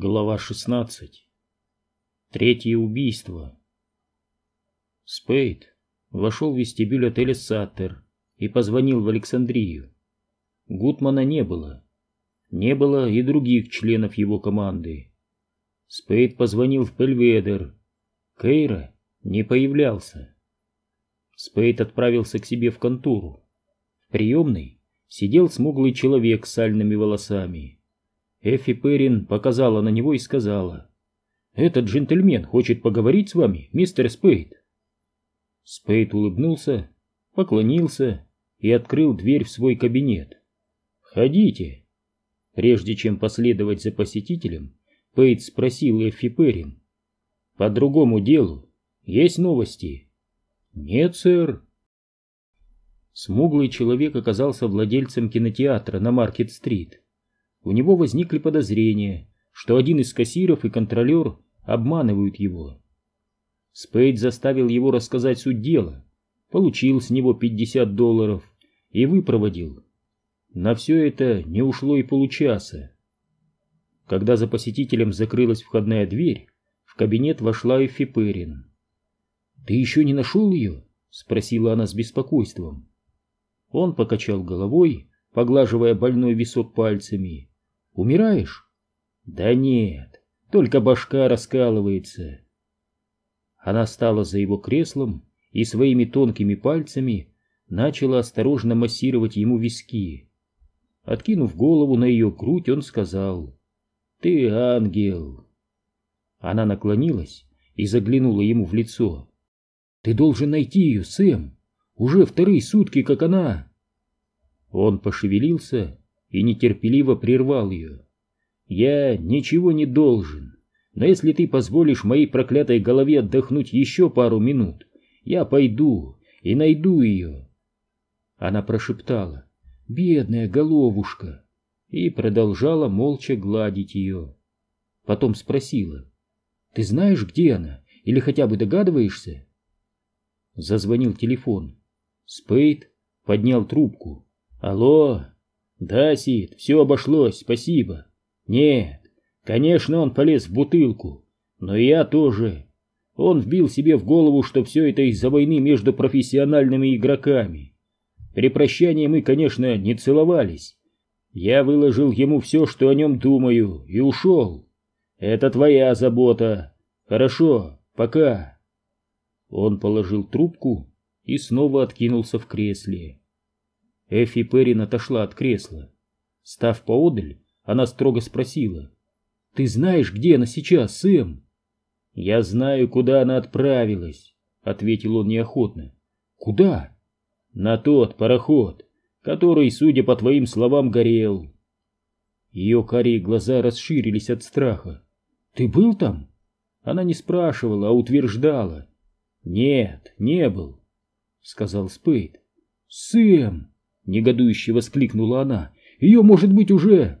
Глава 16. Третье убийство. Спейд вошел в вестибюль отеля «Саттер» и позвонил в Александрию. Гутмана не было. Не было и других членов его команды. Спейд позвонил в Пельведер. Кейра не появлялся. Спейд отправился к себе в контору. В приемной сидел смуглый человек с сальными волосами. Эффи Перрин показала на него и сказала, «Этот джентльмен хочет поговорить с вами, мистер Спейд». Спейд улыбнулся, поклонился и открыл дверь в свой кабинет. «Входите». Прежде чем последовать за посетителем, Пейт спросил Эффи Перрин, «По другому делу есть новости?» «Нет, сэр». Смуглый человек оказался владельцем кинотеатра на Маркет-стрит у него возникли подозрения, что один из кассиров и контролер обманывают его. Спейд заставил его рассказать суть дела, получил с него 50 долларов и выпроводил. На все это не ушло и получаса. Когда за посетителем закрылась входная дверь, в кабинет вошла Эффи Перрин. «Ты еще не нашел ее?» — спросила она с беспокойством. Он покачал головой, поглаживая больной висок пальцами, Умираешь? Да нет, только башка раскалывается. Она стала за его креслом и своими тонкими пальцами начала осторожно массировать ему виски. Откинув голову на ее грудь, он сказал, «Ты ангел!» Она наклонилась и заглянула ему в лицо. «Ты должен найти ее, Сэм! Уже вторые сутки, как она!» Он пошевелился и нетерпеливо прервал ее. «Я ничего не должен, но если ты позволишь моей проклятой голове отдохнуть еще пару минут, я пойду и найду ее». Она прошептала «Бедная головушка» и продолжала молча гладить ее. Потом спросила «Ты знаешь, где она, или хотя бы догадываешься?» Зазвонил телефон. Спейд поднял трубку. «Алло, да, Сид, все обошлось, спасибо. Нет, конечно, он полез в бутылку, но и я тоже. Он вбил себе в голову, что все это из-за войны между профессиональными игроками. При прощании мы, конечно, не целовались. Я выложил ему все, что о нем думаю, и ушел. Это твоя забота. Хорошо, пока. Он положил трубку и снова откинулся в кресле. Эфи Перрин отошла от кресла. Став поодаль, она строго спросила. «Ты знаешь, где она сейчас, Сэм?» «Я знаю, куда она отправилась», — ответил он неохотно. «Куда?» «На тот пароход, который, судя по твоим словам, горел». Ее карие глаза расширились от страха. «Ты был там?» Она не спрашивала, а утверждала. «Нет, не был», — сказал Спейд. «Сэм!» Негодующе воскликнула она. Ее, может быть, уже...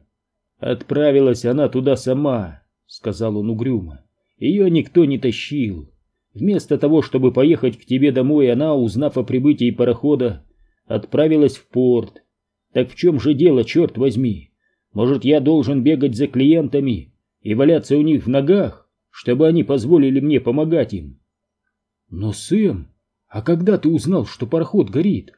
Отправилась она туда сама, сказал он угрюмо. Ее никто не тащил. Вместо того, чтобы поехать к тебе домой, она, узнав о прибытии парохода, отправилась в порт. Так в чем же дело, черт возьми? Может, я должен бегать за клиентами и валяться у них в ногах, чтобы они позволили мне помогать им? Но, Сэм, а когда ты узнал, что пароход горит?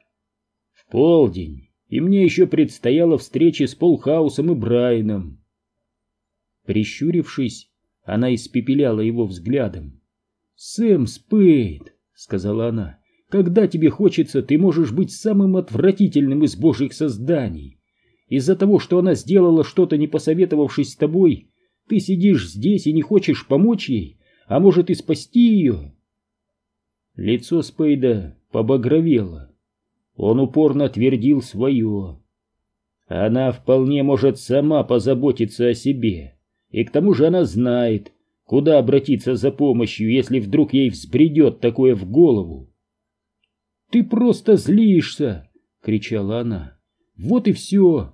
Полдень, и мне еще предстояла встреча с Полхаусом и Брайаном. Прищурившись, она испепеляла его взглядом. «Сэм Спейд», — сказала она, — «когда тебе хочется, ты можешь быть самым отвратительным из божьих созданий. Из-за того, что она сделала что-то, не посоветовавшись с тобой, ты сидишь здесь и не хочешь помочь ей, а может и спасти ее». Лицо Спейда побагровело. Он упорно твердил свое. Она вполне может сама позаботиться о себе, и к тому же она знает, куда обратиться за помощью, если вдруг ей взбредет такое в голову. «Ты просто злишься!» — кричала она. «Вот и все!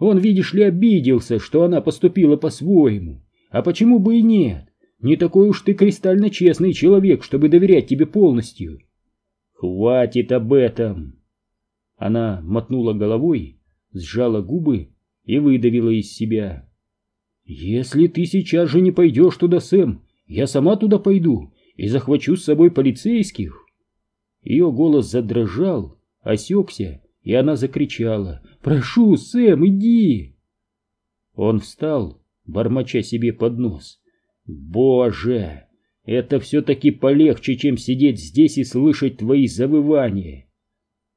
Он, видишь ли, обиделся, что она поступила по-своему. А почему бы и нет? Не такой уж ты кристально честный человек, чтобы доверять тебе полностью!» «Хватит об этом!» Она мотнула головой, сжала губы и выдавила из себя. «Если ты сейчас же не пойдешь туда, Сэм, я сама туда пойду и захвачу с собой полицейских». Ее голос задрожал, осекся, и она закричала «Прошу, Сэм, иди!» Он встал, бормоча себе под нос. «Боже, это все-таки полегче, чем сидеть здесь и слышать твои завывания!»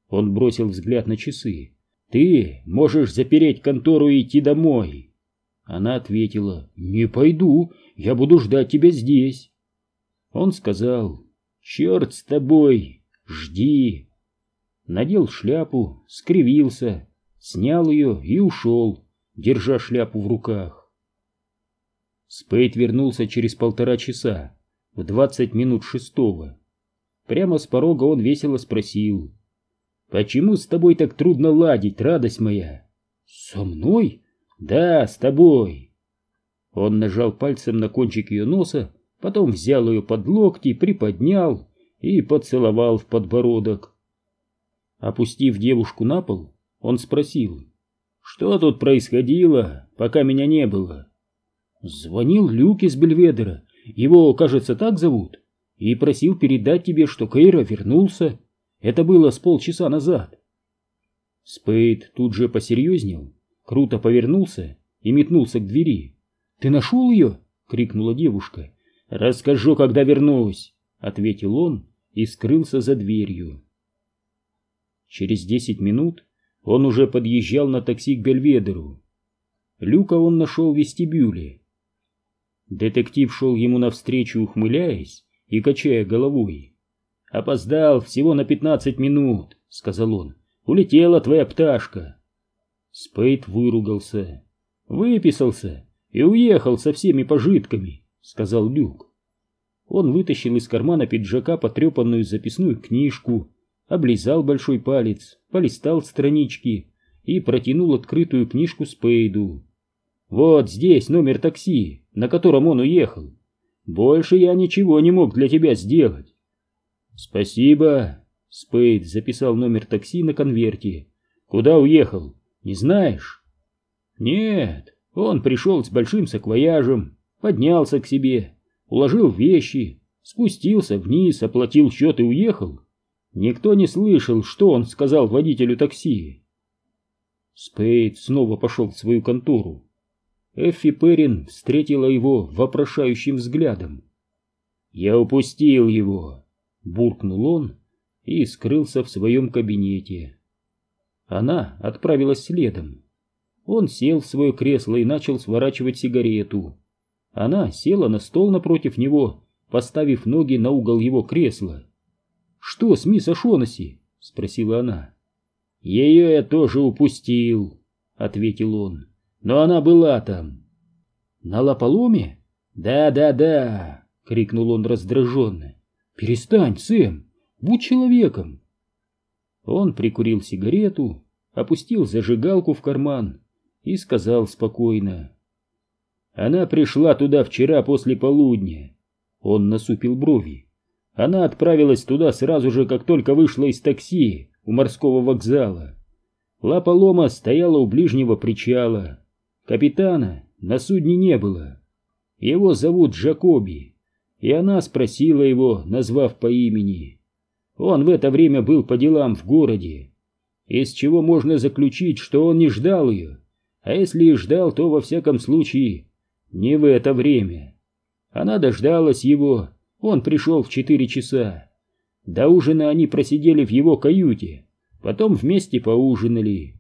Он бросил взгляд на часы. «Ты можешь запереть контору и идти домой!» Она ответила «Не пойду, я буду ждать тебя здесь!» Он сказал «Черт с тобой, жди!» Надел шляпу, скривился, снял ее и ушел, держа шляпу в руках. Спейд вернулся через полтора часа, в двадцать минут шестого. Прямо с порога он весело спросил. «Почему с тобой так трудно ладить, радость моя?» «Со мной?» «Да, с тобой». Он нажал пальцем на кончик ее носа, потом взял ее под локти, приподнял и поцеловал в подбородок. Опустив девушку на пол, он спросил, «Что тут происходило, пока меня не было?» Звонил Люк из Бельведера, его, кажется, так зовут, и просил передать тебе, что Кейра вернулся. Это было с полчаса назад. Спейд тут же посерьезнел, круто повернулся и метнулся к двери. «Ты нашел ее?» — крикнула девушка. «Расскажу, когда вернусь», — ответил он и скрылся за дверью. Через десять минут он уже подъезжал на такси к Бельведеру. Люка он нашел в вестибюле. Детектив шел ему навстречу, ухмыляясь и качая головой. «Опоздал всего на пятнадцать минут», — сказал он. «Улетела твоя пташка». Спейд выругался. «Выписался и уехал со всеми пожитками», — сказал Люк. Он вытащил из кармана пиджака потрепанную записную книжку, облизал большой палец, полистал странички и протянул открытую книжку Спейду. «Вот здесь номер такси, на котором он уехал. Больше я ничего не мог для тебя сделать». «Спасибо», — Спейд записал номер такси на конверте. «Куда уехал? Не знаешь?» «Нет, он пришел с большим саквояжем, поднялся к себе, уложил вещи, спустился вниз, оплатил счет и уехал. Никто не слышал, что он сказал водителю такси. Спейд снова пошел в свою контору. Эффи Перрин встретила его вопрошающим взглядом. «Я упустил его», — буркнул он и скрылся в своем кабинете. Она отправилась следом. Он сел в свое кресло и начал сворачивать сигарету. Она села на стол напротив него, поставив ноги на угол его кресла. «Что с мисс Ашонаси?» — спросила она. «Ее я тоже упустил», — ответил он. «Но она была там». «На лополоме?» «Да-да-да», — крикнул он раздраженно. «Перестань, Сэм, будь человеком». Он прикурил сигарету, опустил зажигалку в карман и сказал спокойно. «Она пришла туда вчера после полудня». Он насупил брови. Она отправилась туда сразу же, как только вышла из такси у морского вокзала. Лапа Лома стояла у ближнего причала. Капитана на судне не было. Его зовут Джакоби, и она спросила его, назвав по имени. Он в это время был по делам в городе, из чего можно заключить, что он не ждал ее, а если и ждал, то во всяком случае не в это время. Она дождалась его он пришел в четыре часа. До ужина они просидели в его каюте, потом вместе поужинали.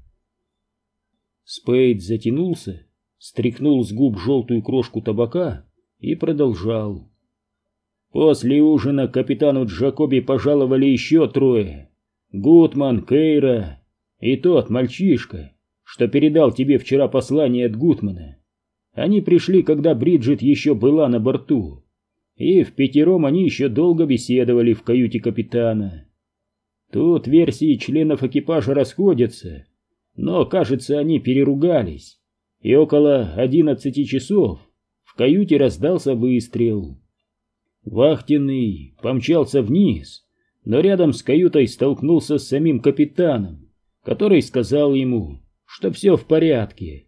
Спейд затянулся, стряхнул с губ желтую крошку табака и продолжал. После ужина капитану Джакоби пожаловали еще трое. Гутман, Кейра и тот мальчишка, что передал тебе вчера послание от Гутмана. Они пришли, когда Бриджит еще была на борту и в пятером они еще долго беседовали в каюте капитана. Тут версии членов экипажа расходятся, но, кажется, они переругались, и около одиннадцати часов в каюте раздался выстрел. Вахтенный помчался вниз, но рядом с каютой столкнулся с самим капитаном, который сказал ему, что все в порядке.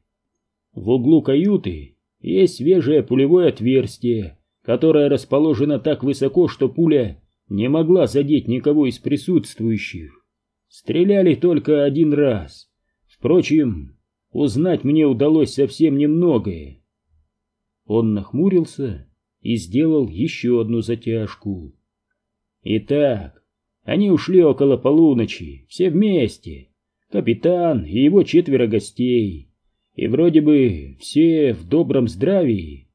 В углу каюты есть свежее пулевое отверстие, которое расположено так высоко, что пуля не могла задеть никого из присутствующих. Стреляли только один раз. Впрочем, узнать мне удалось совсем немногое. Он нахмурился и сделал еще одну затяжку. Итак, они ушли около полуночи, все вместе, капитан и его четверо гостей, и вроде бы все в добром здравии.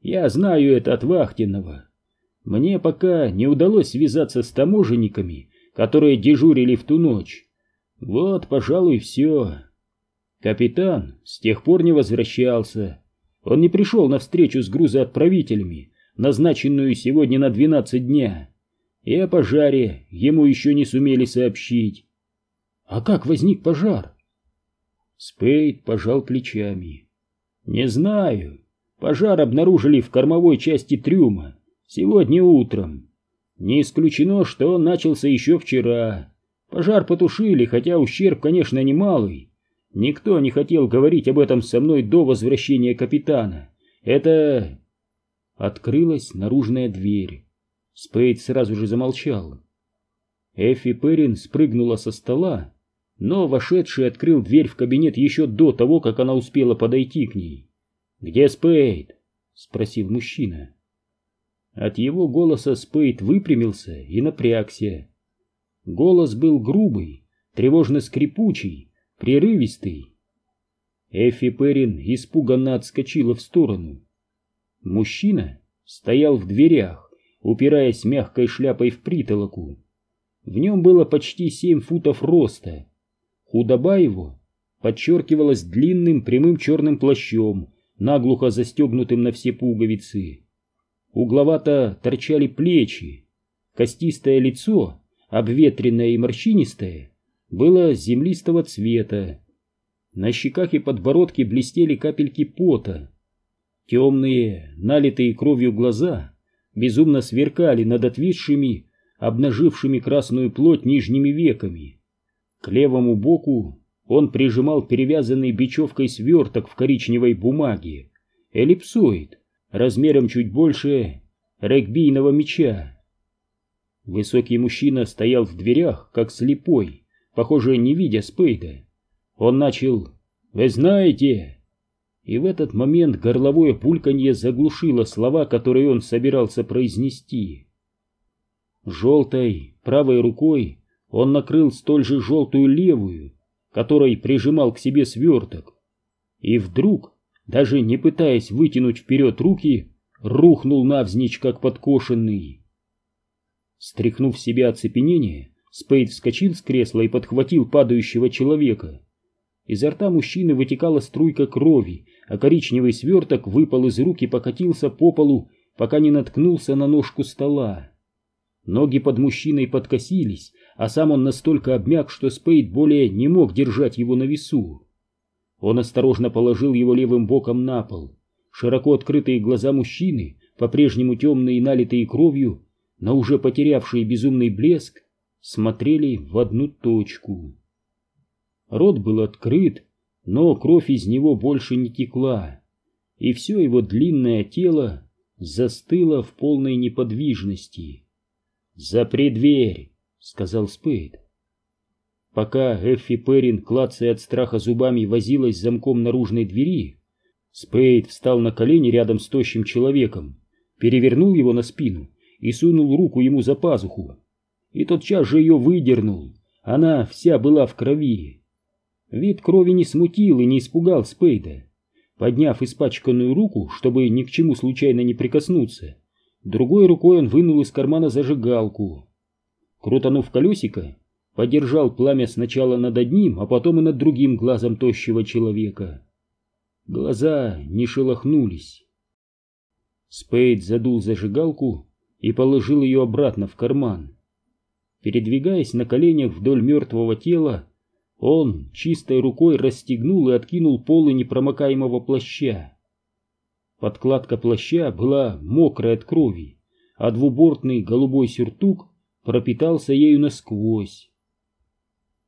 Я знаю это от Вахтинова. Мне пока не удалось связаться с таможенниками, которые дежурили в ту ночь. Вот, пожалуй, все. Капитан с тех пор не возвращался. Он не пришел на встречу с грузоотправителями, назначенную сегодня на 12 дня. И о пожаре ему еще не сумели сообщить. А как возник пожар? Спейд пожал плечами. Не знаю. Пожар обнаружили в кормовой части трюма сегодня утром. Не исключено, что он начался еще вчера. Пожар потушили, хотя ущерб, конечно, немалый. Никто не хотел говорить об этом со мной до возвращения капитана. Это... Открылась наружная дверь. Спейд сразу же замолчал. Эффи Перрин спрыгнула со стола, но вошедший открыл дверь в кабинет еще до того, как она успела подойти к ней. «Где Спейд?» — спросил мужчина. От его голоса Спейд выпрямился и напрягся. Голос был грубый, тревожно скрипучий, прерывистый. Эффи Перрин испуганно отскочила в сторону. Мужчина стоял в дверях, упираясь мягкой шляпой в притолоку. В нем было почти семь футов роста. Худоба его подчеркивалась длинным прямым черным плащом, наглухо застегнутым на все пуговицы. Угловато торчали плечи, костистое лицо, обветренное и морщинистое, было землистого цвета. На щеках и подбородке блестели капельки пота. Темные, налитые кровью глаза безумно сверкали над отвисшими, обнажившими красную плоть нижними веками. К левому боку он прижимал перевязанный бечевкой сверток в коричневой бумаге, эллипсоид, размером чуть больше регбийного мяча. Высокий мужчина стоял в дверях, как слепой, похоже, не видя Спейда. Он начал «Вы знаете...» И в этот момент горловое пульканье заглушило слова, которые он собирался произнести. Желтой правой рукой он накрыл столь же желтую левую, которой прижимал к себе сверток. И вдруг даже не пытаясь вытянуть вперед руки, рухнул навзничь, как подкошенный. Стряхнув себя оцепенение, Спейд вскочил с кресла и подхватил падающего человека. Изо рта мужчины вытекала струйка крови, а коричневый сверток выпал из рук и покатился по полу, пока не наткнулся на ножку стола. Ноги под мужчиной подкосились, а сам он настолько обмяк, что Спейд более не мог держать его на весу. Он осторожно положил его левым боком на пол. Широко открытые глаза мужчины, по-прежнему темные и налитые кровью, но уже потерявшие безумный блеск, смотрели в одну точку. Рот был открыт, но кровь из него больше не текла, и все его длинное тело застыло в полной неподвижности. «Запри дверь!» — сказал Спейд. Пока Эффи Перрин, клацая от страха зубами, возилась с замком наружной двери, Спейд встал на колени рядом с тощим человеком, перевернул его на спину и сунул руку ему за пазуху. И тотчас же ее выдернул. Она вся была в крови. Вид крови не смутил и не испугал Спейда. Подняв испачканную руку, чтобы ни к чему случайно не прикоснуться, другой рукой он вынул из кармана зажигалку. Крутанув колесико, подержал пламя сначала над одним, а потом и над другим глазом тощего человека. Глаза не шелохнулись. Спейд задул зажигалку и положил ее обратно в карман. Передвигаясь на коленях вдоль мертвого тела, он чистой рукой расстегнул и откинул полы непромокаемого плаща. Подкладка плаща была мокрая от крови, а двубортный голубой сюртук пропитался ею насквозь.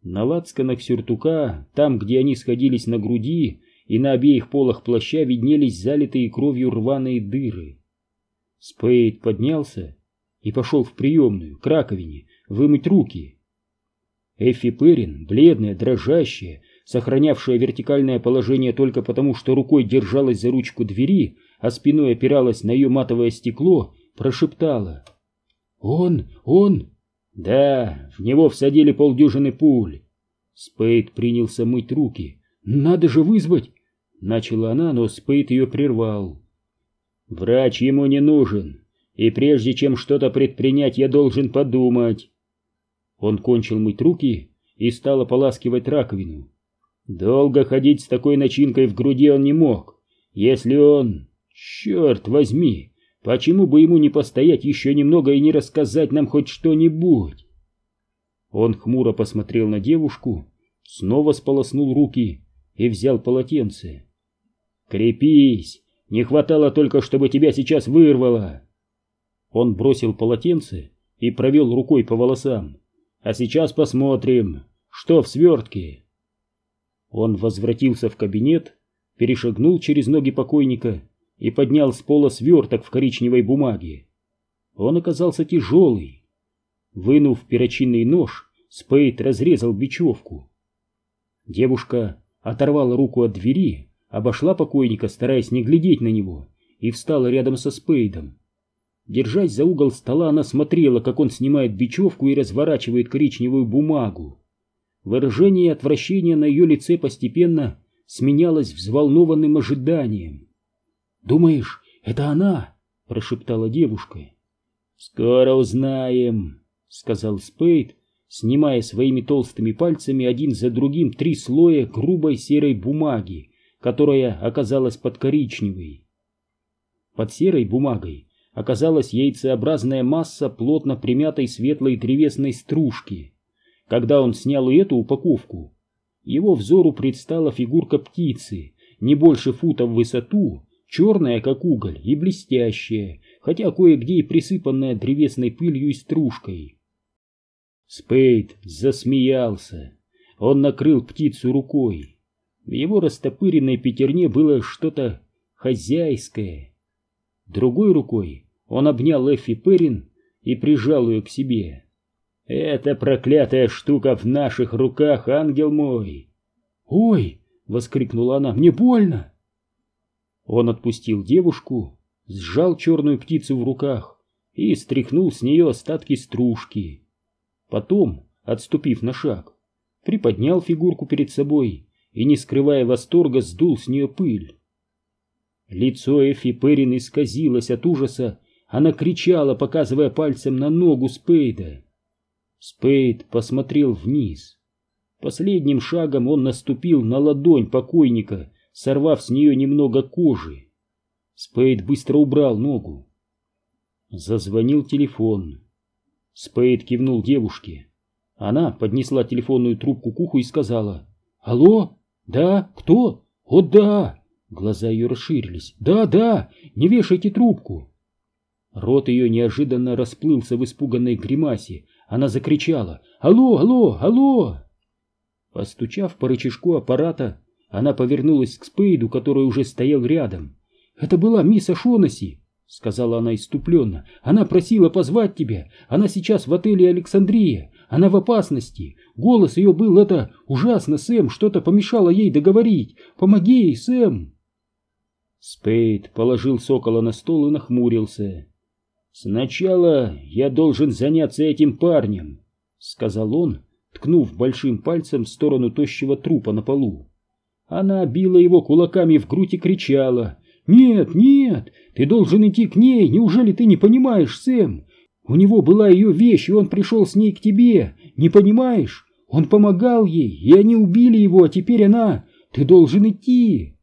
На лацканах сюртука, там, где они сходились на груди и на обеих полах плаща виднелись залитые кровью рваные дыры. Спейд поднялся и пошел в приемную, к раковине, вымыть руки. Эффи Перрин, бледная, дрожащая, сохранявшая вертикальное положение только потому, что рукой держалась за ручку двери, а спиной опиралась на ее матовое стекло, прошептала. «Он! Он!» «Да, в него всадили полдюжины пуль». Спейд принялся мыть руки. «Надо же вызвать!» Начала она, но Спейд ее прервал. «Врач ему не нужен, и прежде чем что-то предпринять, я должен подумать». Он кончил мыть руки и стал ополаскивать раковину. Долго ходить с такой начинкой в груди он не мог. Если он... Черт возьми, почему бы ему не постоять еще немного и не рассказать нам хоть что-нибудь? Он хмуро посмотрел на девушку, снова сполоснул руки и взял полотенце. «Крепись! Не хватало только, чтобы тебя сейчас вырвало!» Он бросил полотенце и провел рукой по волосам. «А сейчас посмотрим, что в свертке!» Он возвратился в кабинет, перешагнул через ноги покойника и поднял с пола сверток в коричневой бумаге. Он оказался тяжелый. Вынув перочинный нож, Спейд разрезал бечевку. Девушка оторвала руку от двери, обошла покойника, стараясь не глядеть на него, и встала рядом со Спейдом. Держась за угол стола, она смотрела, как он снимает бечевку и разворачивает коричневую бумагу. Выражение отвращения на ее лице постепенно сменялось взволнованным ожиданием. «Думаешь, это она?» — прошептала девушка. «Скоро узнаем», — сказал Спейд, снимая своими толстыми пальцами один за другим три слоя грубой серой бумаги, которая оказалась под коричневой. Под серой бумагой оказалась яйцеобразная масса плотно примятой светлой древесной стружки. Когда он снял и эту упаковку, его взору предстала фигурка птицы, не больше фута в высоту, черная, как уголь, и блестящая, хотя кое-где и присыпанная древесной пылью и стружкой. Спейд засмеялся. Он накрыл птицу рукой. В его растопыренной пятерне было что-то хозяйское. Другой рукой он обнял Эффи Перрин и прижал ее к себе. Эта проклятая штука в наших руках, ангел мой. Ой, воскликнула она, мне больно. Он отпустил девушку, сжал черную птицу в руках и стряхнул с нее остатки стружки. Потом, отступив на шаг, приподнял фигурку перед собой и, не скрывая восторга, сдул с нее пыль. Лицо Эфи Перрин исказилось от ужаса, она кричала, показывая пальцем на ногу Спейда. Спейд посмотрел вниз. Последним шагом он наступил на ладонь покойника, сорвав с нее немного кожи. Спейд быстро убрал ногу. Зазвонил телефон. Спейд кивнул девушке. Она поднесла телефонную трубку к уху и сказала «Алло? Да? Кто? О, да!» Глаза ее расширились. «Да, да! Не вешайте трубку!» Рот ее неожиданно расплылся в испуганной гримасе, она закричала «Алло, алло, алло!» Постучав по рычажку аппарата, она повернулась к Спейду, который уже стоял рядом. «Это была мисс Ашонаси!» — сказала она иступленно. «Она просила позвать тебя. Она сейчас в отеле Александрия. Она в опасности. Голос ее был это ужасно, Сэм. Что-то помешало ей договорить. Помоги ей, Сэм!» Спейд положил сокола на стол и нахмурился. «Сначала я должен заняться этим парнем», — сказал он, ткнув большим пальцем в сторону тощего трупа на полу. Она била его кулаками в грудь и кричала. «Нет, нет, ты должен идти к ней, неужели ты не понимаешь, Сэм? У него была ее вещь, и он пришел с ней к тебе, не понимаешь? Он помогал ей, и они убили его, а теперь она... Ты должен идти!»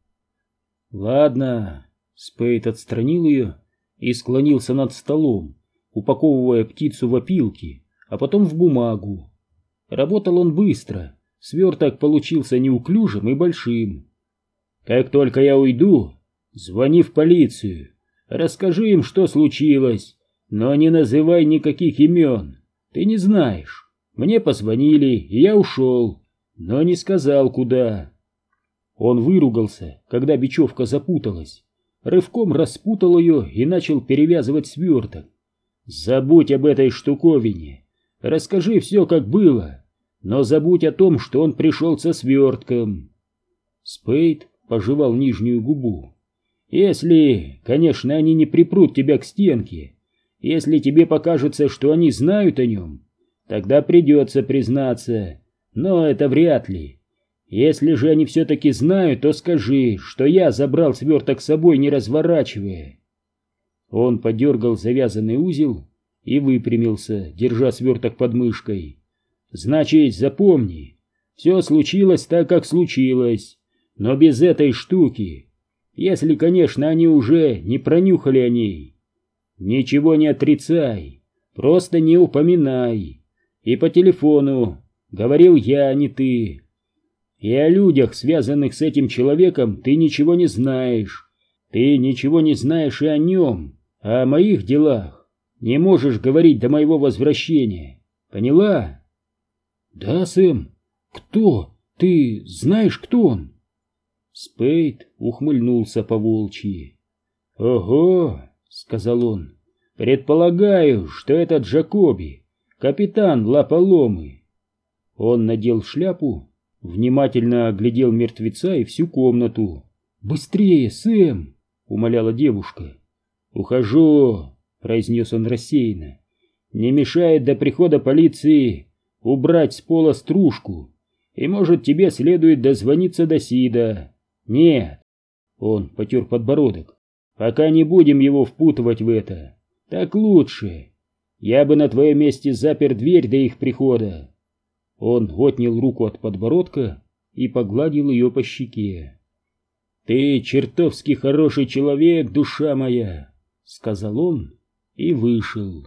«Ладно», — Спейд отстранил ее и склонился над столом, упаковывая птицу в опилки, а потом в бумагу. Работал он быстро, сверток получился неуклюжим и большим. «Как только я уйду, звони в полицию, расскажи им, что случилось, но не называй никаких имен, ты не знаешь. Мне позвонили, и я ушел, но не сказал, куда». Он выругался, когда бечевка запуталась, рывком распутал ее и начал перевязывать сверток. «Забудь об этой штуковине, расскажи все, как было, но забудь о том, что он пришел со свертком». Спейд пожевал нижнюю губу. «Если, конечно, они не припрут тебя к стенке, если тебе покажется, что они знают о нем, тогда придется признаться, но это вряд ли. Если же они все-таки знают, то скажи, что я забрал сверток с собой, не разворачивая». Он подергал завязанный узел и выпрямился, держа сверток под мышкой. «Значит, запомни, все случилось так, как случилось, но без этой штуки, если, конечно, они уже не пронюхали о ней. Ничего не отрицай, просто не упоминай. И по телефону говорил я, а не ты. И о людях, связанных с этим человеком, ты ничего не знаешь. Ты ничего не знаешь и о нем, а о моих делах не можешь говорить до моего возвращения. Поняла? Да, Сэм. Кто? Ты знаешь, кто он? Спейд ухмыльнулся по волчьи. Ого, сказал он. Предполагаю, что это Джакоби, капитан Лаполомы. Он надел шляпу, внимательно оглядел мертвеца и всю комнату. «Быстрее, Сэм!» — умоляла девушка. «Ухожу!» — произнес он рассеянно. «Не мешает до прихода полиции убрать с пола стружку, и, может, тебе следует дозвониться до Сида. Нет!» Он потер подбородок. «Пока не будем его впутывать в это. Так лучше. Я бы на твоем месте запер дверь до их прихода». Он отнял руку от подбородка и погладил ее по щеке. «Ты чертовски хороший человек, душа моя!» — сказал он и вышел.